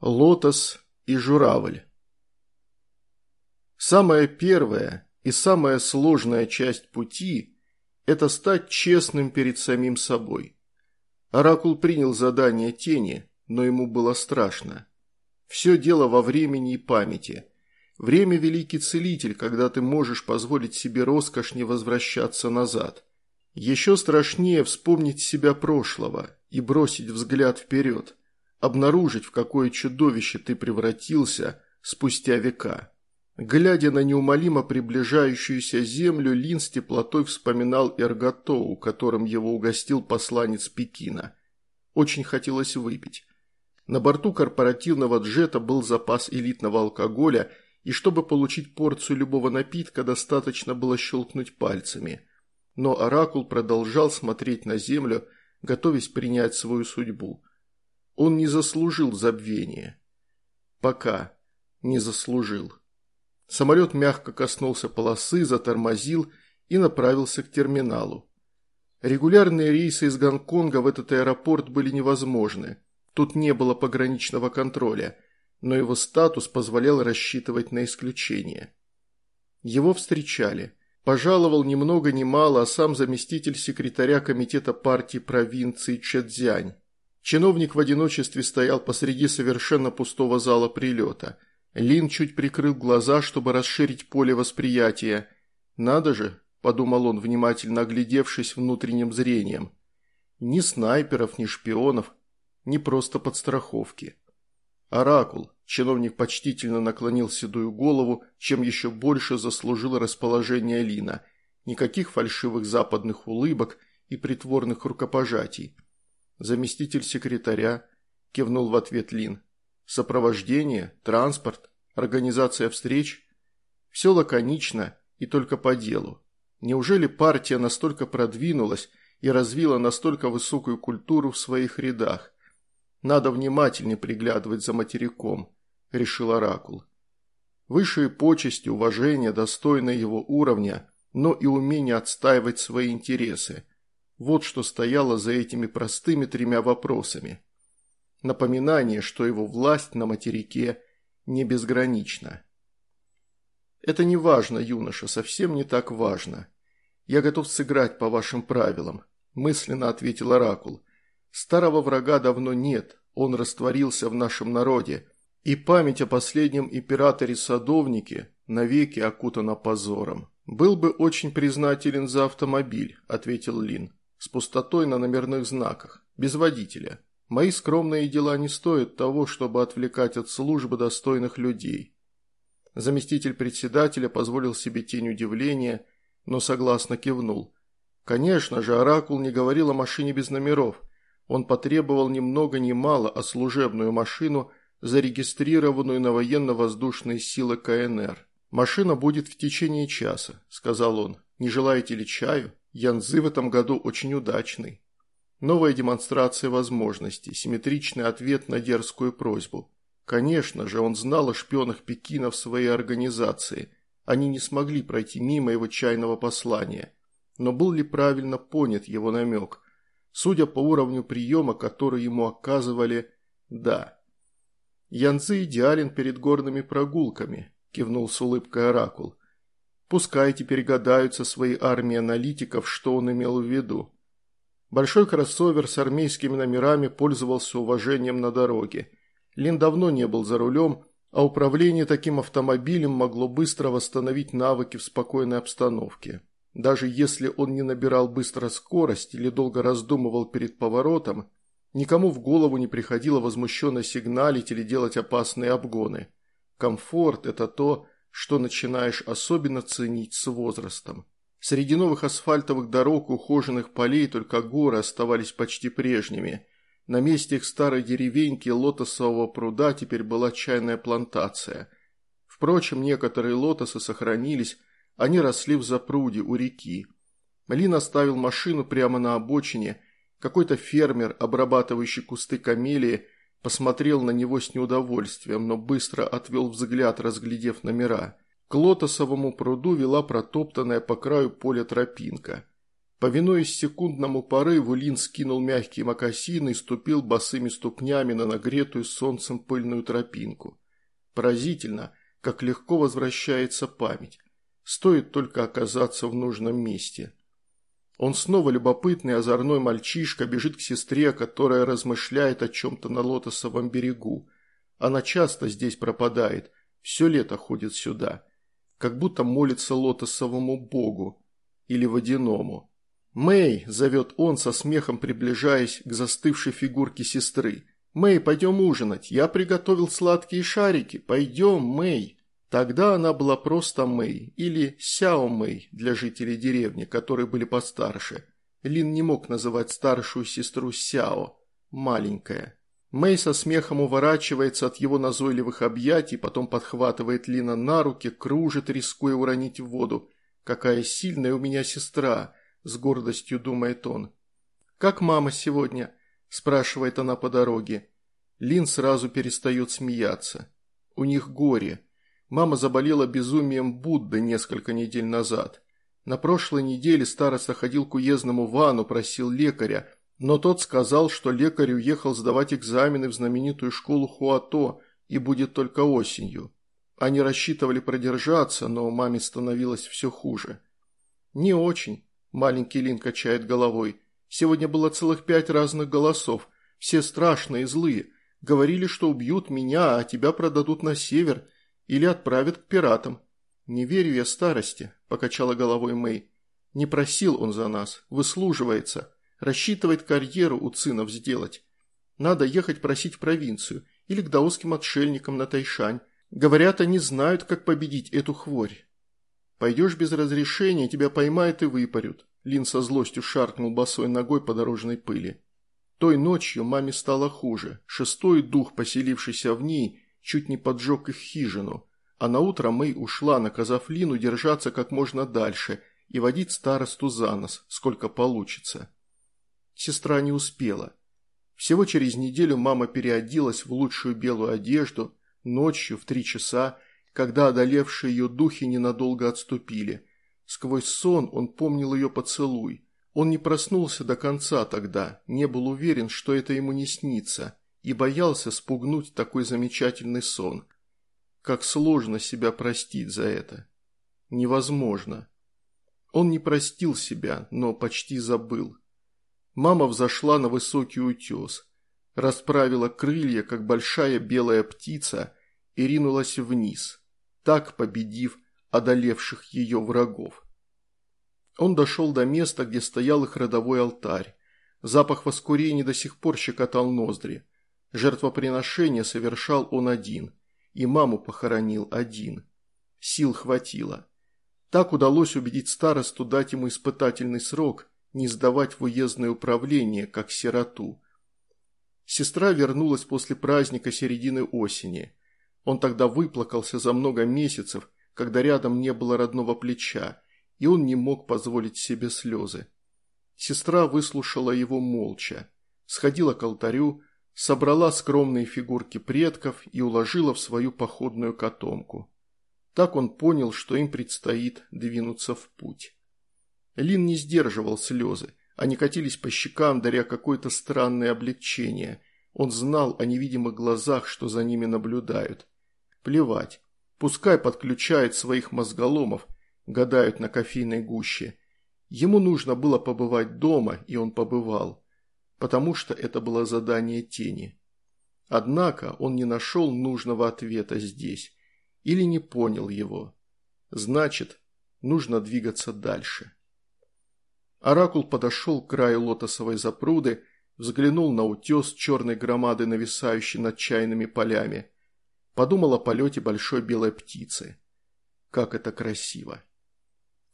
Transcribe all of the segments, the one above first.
Лотос и журавль. Самая первая и самая сложная часть пути – это стать честным перед самим собой. Оракул принял задание тени, но ему было страшно. Все дело во времени и памяти. Время – великий целитель, когда ты можешь позволить себе роскошь не возвращаться назад. Еще страшнее вспомнить себя прошлого и бросить взгляд вперед – обнаружить, в какое чудовище ты превратился спустя века. Глядя на неумолимо приближающуюся землю, Лин с теплотой вспоминал Эрготоу, которым его угостил посланец Пекина. Очень хотелось выпить. На борту корпоративного джета был запас элитного алкоголя, и чтобы получить порцию любого напитка, достаточно было щелкнуть пальцами. Но Оракул продолжал смотреть на землю, готовясь принять свою судьбу. Он не заслужил забвения. Пока не заслужил. Самолет мягко коснулся полосы, затормозил и направился к терминалу. Регулярные рейсы из Гонконга в этот аэропорт были невозможны. Тут не было пограничного контроля, но его статус позволял рассчитывать на исключение. Его встречали. Пожаловал ни много ни мало, а сам заместитель секретаря комитета партии провинции Чэцзянь. Чиновник в одиночестве стоял посреди совершенно пустого зала прилета. Лин чуть прикрыл глаза, чтобы расширить поле восприятия. «Надо же», – подумал он, внимательно оглядевшись внутренним зрением. «Ни снайперов, ни шпионов, ни просто подстраховки». «Оракул», – чиновник почтительно наклонил седую голову, чем еще больше заслужил расположение Лина. Никаких фальшивых западных улыбок и притворных рукопожатий. Заместитель секретаря кивнул в ответ Лин. Сопровождение, транспорт, организация встреч. Все лаконично и только по делу. Неужели партия настолько продвинулась и развила настолько высокую культуру в своих рядах? Надо внимательнее приглядывать за материком, решил Оракул. Высшие почести, уважение, достойное его уровня, но и умение отстаивать свои интересы – вот что стояло за этими простыми тремя вопросами. Напоминание, что его власть на материке не безгранична. «Это не важно, юноша, совсем не так важно. Я готов сыграть по вашим правилам», – мысленно ответил Оракул. «Старого врага давно нет, он растворился в нашем народе, и память о последнем императоре-садовнике навеки окутана позором». «Был бы очень признателен за автомобиль», – ответил Лин с пустотой на номерных знаках, без водителя. Мои скромные дела не стоят того, чтобы отвлекать от службы достойных людей. Заместитель председателя позволил себе тень удивления, но согласно кивнул. Конечно же, Оракул не говорил о машине без номеров. Он потребовал ни много ни мало, а служебную машину, зарегистрированную на военно-воздушные силы КНР. «Машина будет в течение часа», – сказал он. «Не желаете ли чаю?» Янзы в этом году очень удачный. Новая демонстрация возможностей, симметричный ответ на дерзкую просьбу. Конечно же, он знал о шпионах Пекина в своей организации. Они не смогли пройти мимо его чайного послания. Но был ли правильно понят его намек? Судя по уровню приема, который ему оказывали, да. Янзы идеален перед горными прогулками, кивнул с улыбкой Оракул. Пускай теперь гадаются свои армии аналитиков, что он имел в виду. Большой кроссовер с армейскими номерами пользовался уважением на дороге. Лин давно не был за рулем, а управление таким автомобилем могло быстро восстановить навыки в спокойной обстановке. Даже если он не набирал быстро скорость или долго раздумывал перед поворотом, никому в голову не приходило возмущенно сигналить или делать опасные обгоны. Комфорт – это то, что начинаешь особенно ценить с возрастом. Среди новых асфальтовых дорог ухоженных полей только горы оставались почти прежними. На месте их старой деревеньки лотосового пруда теперь была чайная плантация. Впрочем, некоторые лотосы сохранились, они росли в запруде у реки. Лин оставил машину прямо на обочине. Какой-то фермер, обрабатывающий кусты камелии, Посмотрел на него с неудовольствием, но быстро отвел взгляд, разглядев номера. К лотосовому пруду вела протоптанная по краю поля тропинка. Повинуясь секундному порыву, Лин скинул мягкие мокасины и ступил босыми ступнями на нагретую солнцем пыльную тропинку. Поразительно, как легко возвращается память. Стоит только оказаться в нужном месте. Он снова любопытный, озорной мальчишка бежит к сестре, которая размышляет о чем-то на лотосовом берегу. Она часто здесь пропадает, все лето ходит сюда. Как будто молится лотосовому богу или водяному. «Мэй!» – зовет он со смехом, приближаясь к застывшей фигурке сестры. «Мэй, пойдем ужинать. Я приготовил сладкие шарики. Пойдем, Мэй!» Тогда она была просто Мэй или Сяо Мэй для жителей деревни, которые были постарше. Лин не мог называть старшую сестру Сяо, маленькая. Мэй со смехом уворачивается от его назойливых объятий, потом подхватывает Лина на руки, кружит, рискуя уронить в воду. «Какая сильная у меня сестра!» – с гордостью думает он. «Как мама сегодня?» – спрашивает она по дороге. Лин сразу перестает смеяться. У них горе. Мама заболела безумием Будды несколько недель назад. На прошлой неделе староста ходил к уездному Вану, просил лекаря, но тот сказал, что лекарь уехал сдавать экзамены в знаменитую школу Хуато и будет только осенью. Они рассчитывали продержаться, но маме становилось все хуже. «Не очень», Маленький Лин качает головой. Сегодня было целых пять разных голосов. Все страшные, злые. Говорили, что убьют меня, а тебя продадут на север или отправят к пиратам. Не верю я старости, покачала головой Мэй. Не просил он за нас, выслуживается. Рассчитывает карьеру у цинов сделать. Надо ехать просить в провинцию или к даосским отшельникам на Тайшань. Говорят, они знают, как победить эту хворь. Пойдешь без разрешения, тебя поймают и выпарют. Лин со злостью шаркнул босой ногой по дорожной пыли. Той ночью маме стало хуже. Шестой дух, поселившийся в ней, чуть не поджег их хижину. А на утро Мэй ушла, наказав Лину держаться как можно дальше и водить старосту за нос, сколько получится. Сестра не успела. Всего через неделю мама переоделась в лучшую белую одежду, ночью в три часа, когда одолевшие ее духи ненадолго отступили. Сквозь сон он помнил ее поцелуй. Он не проснулся до конца тогда, не был уверен, что это ему не снится, и боялся спугнуть такой замечательный сон. Как сложно себя простить за это. Невозможно. Он не простил себя, но почти забыл. Мама взошла на высокий утес, расправила крылья, как большая белая птица, и ринулась вниз – так победив одолевших ее врагов. Он дошел до места, где стоял их родовой алтарь. Запах воскурения до сих пор щекотал ноздри. Жертвоприношение совершал он один, и маму похоронил один. Сил хватило. Так удалось убедить старосту дать ему испытательный срок, не сдавать в уездное управление, как сироту. Сестра вернулась после праздника середины осени. Он тогда выплакался за много месяцев, когда рядом не было родного плеча, и он не мог позволить себе слезы. Сестра выслушала его молча, сходила к алтарю, собрала скромные фигурки предков и уложила в свою походную котомку. Так он понял, что им предстоит двинуться в путь. Лин не сдерживал слезы, они катились по щекам, даря какое-то странное облегчение. Он знал о невидимых глазах, что за ними наблюдают. Плевать. Пускай подключает своих мозголомов, гадают на кофейной гуще. Ему нужно было побывать дома, и он побывал. Потому что это было задание тени. Однако он не нашел нужного ответа здесь. Или не понял его. Значит, нужно двигаться дальше. Оракул подошел к краю лотосовой запруды, взглянул на утес черной громады, нависающей над чайными полями. Подумал о полете большой белой птицы. Как это красиво.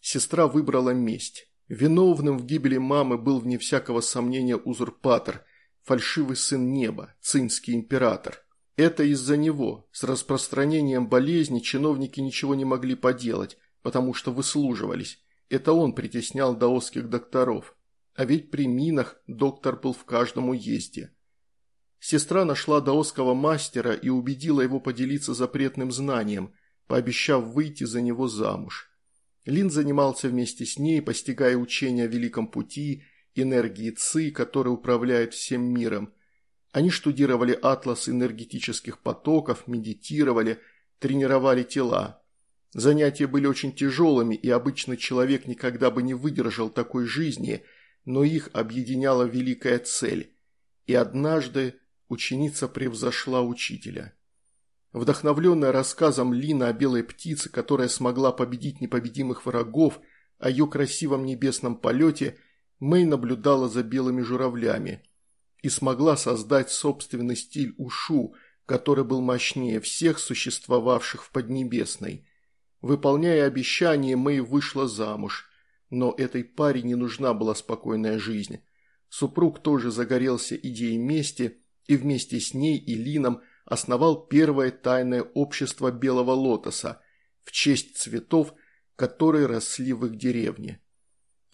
Сестра выбрала месть. Виновным в гибели мамы был вне всякого сомнения узурпатор, фальшивый сын неба, цинский император. Это из-за него, с распространением болезни чиновники ничего не могли поделать, потому что выслуживались. Это он притеснял даосских докторов. А ведь при минах доктор был в каждом уезде. Сестра нашла даосского мастера и убедила его поделиться запретным знанием, пообещав выйти за него замуж. Лин занимался вместе с ней, постигая учения о Великом Пути, энергии ЦИ, которая управляет всем миром. Они штудировали атлас энергетических потоков, медитировали, тренировали тела. Занятия были очень тяжелыми, и обычный человек никогда бы не выдержал такой жизни, но их объединяла великая цель. И однажды ученица превзошла учителя. Вдохновленная рассказом Лина о белой птице, которая смогла победить непобедимых врагов, о ее красивом небесном полете, Мэй наблюдала за белыми журавлями и смогла создать собственный стиль ушу, который был мощнее всех существовавших в Поднебесной. Выполняя обещание, Мэй вышла замуж, но этой паре не нужна была спокойная жизнь. Супруг тоже загорелся идеей мести, и вместе с ней и Лином – основал первое тайное общество Белого Лотоса в честь цветов, которые росли в их деревне.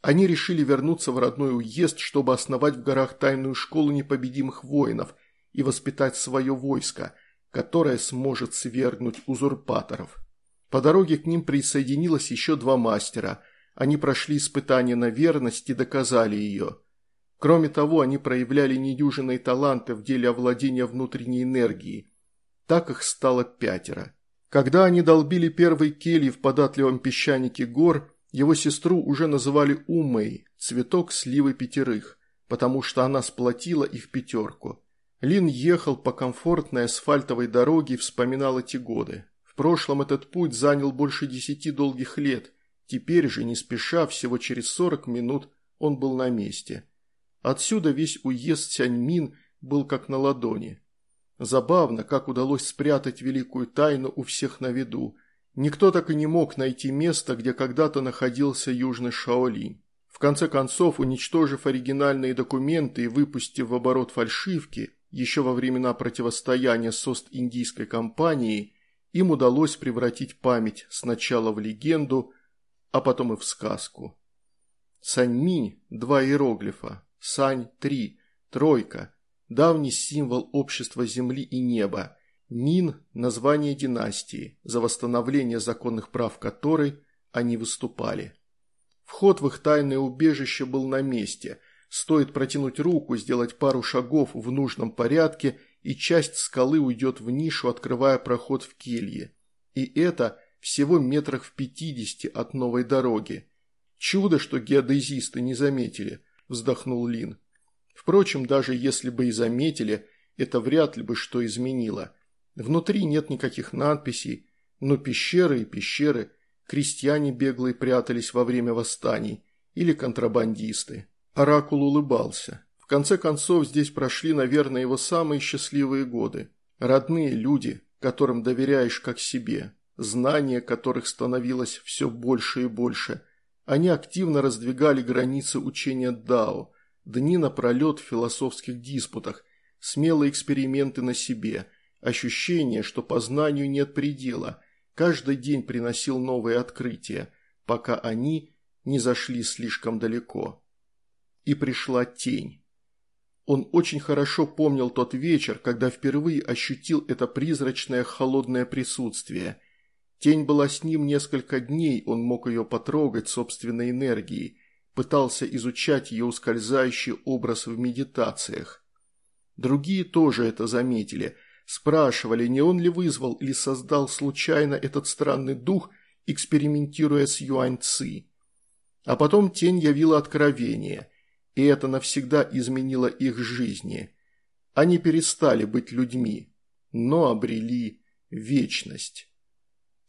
Они решили вернуться в родной уезд, чтобы основать в горах тайную школу непобедимых воинов и воспитать свое войско, которое сможет свергнуть узурпаторов. По дороге к ним присоединилось еще два мастера. Они прошли испытание на верность и доказали ее. Кроме того, они проявляли недюжинные таланты в деле овладения внутренней энергией. Так их стало пятеро. Когда они долбили первый кельи в податливом песчанике гор, его сестру уже называли Умой, цветок сливы пятерых, потому что она сплотила их пятерку. Лин ехал по комфортной асфальтовой дороге и вспоминал эти годы. В прошлом этот путь занял больше десяти долгих лет, теперь же, не спеша, всего через сорок минут он был на месте. Отсюда весь уезд Сяньмин был как на ладони. Забавно, как удалось спрятать великую тайну у всех на виду. Никто так и не мог найти место, где когда-то находился Южный Шаолинь. В конце концов, уничтожив оригинальные документы и выпустив в оборот фальшивки, еще во времена противостояния с Ост-Индийской компанией, им удалось превратить память сначала в легенду, а потом и в сказку. Саньминь – два иероглифа, Сань – три, тройка, давний символ общества земли и неба. Мин – название династии, за восстановление законных прав которой они выступали. Вход в их тайное убежище был на месте. Стоит протянуть руку, сделать пару шагов в нужном порядке, и часть скалы уйдет в нишу, открывая проход в келье. И это всего метрах в пятидесяти от новой дороги. Чудо, что геодезисты не заметили – вздохнул Лин. Впрочем, даже если бы и заметили, это вряд ли бы что изменило. Внутри нет никаких надписей, но пещеры и пещеры, крестьяне беглые прятались во время восстаний или контрабандисты. Оракул улыбался. В конце концов, здесь прошли, наверное, его самые счастливые годы. Родные люди, которым доверяешь как себе, знания которых становилось все больше и больше – они активно раздвигали границы учения Дао, дни напролет в философских диспутах, смелые эксперименты на себе, ощущение, что познанию нет предела, каждый день приносил новые открытия, пока они не зашли слишком далеко. И пришла тень. Он очень хорошо помнил тот вечер, когда впервые ощутил это призрачное холодное присутствие – Тень была с ним несколько дней, он мог ее потрогать собственной энергией, пытался изучать ее ускользающий образ в медитациях. Другие тоже это заметили, спрашивали, не он ли вызвал или создал случайно этот странный дух, экспериментируя с юань-ци. А потом тень явила откровение, и это навсегда изменило их жизни. Они перестали быть людьми, но обрели вечность.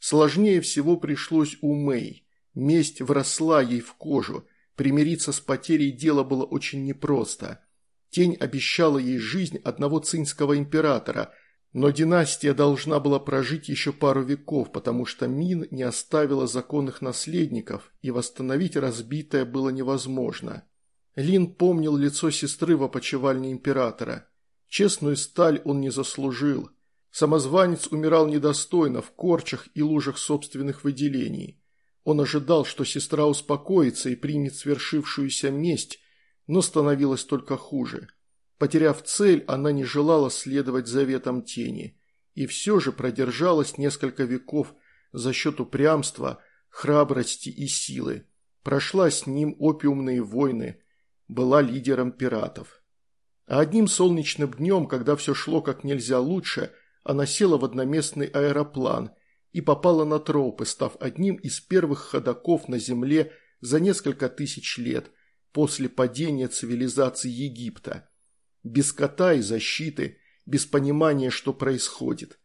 Сложнее всего пришлось у Мэй. Месть вросла ей в кожу. Примириться с потерей дела было очень непросто. Тень обещала ей жизнь одного цинского императора, но династия должна была прожить еще пару веков, потому что Мин не оставила законных наследников, и восстановить разбитое было невозможно. Лин помнил лицо сестры в опочивальне императора. Честную сталь он не заслужил – Самозванец умирал недостойно, в корчах и лужах собственных выделений. Он ожидал, что сестра успокоится и примет свершившуюся месть, но становилось только хуже. Потеряв цель, она не желала следовать заветам тени, и все же продержалась несколько веков за счет упрямства, храбрости и силы. Прошла с ним опиумные войны, была лидером пиратов. А одним солнечным днем, когда все шло как нельзя лучше, она села в одноместный аэроплан и попала на тропы, став одним из первых ходоков на Земле за несколько тысяч лет после падения цивилизации Египта. Без кота и защиты, без понимания, что происходит.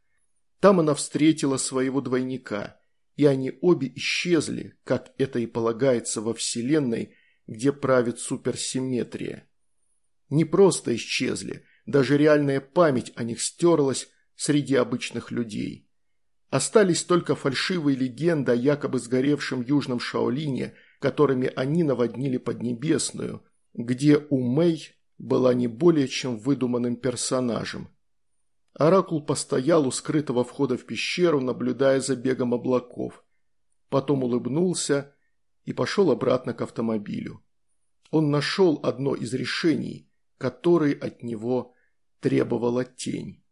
Там она встретила своего двойника, и они обе исчезли, как это и полагается во Вселенной, где правит суперсимметрия. Не просто исчезли, даже реальная память о них стерлась среди обычных людей. Остались только фальшивые легенды о якобы сгоревшем Южном Шаолине, которыми они наводнили Поднебесную, где у Мэй была не более чем выдуманным персонажем. Оракул постоял у скрытого входа в пещеру, наблюдая за бегом облаков. Потом улыбнулся и пошел обратно к автомобилю. Он нашел одно из решений, которые от него требовала тень.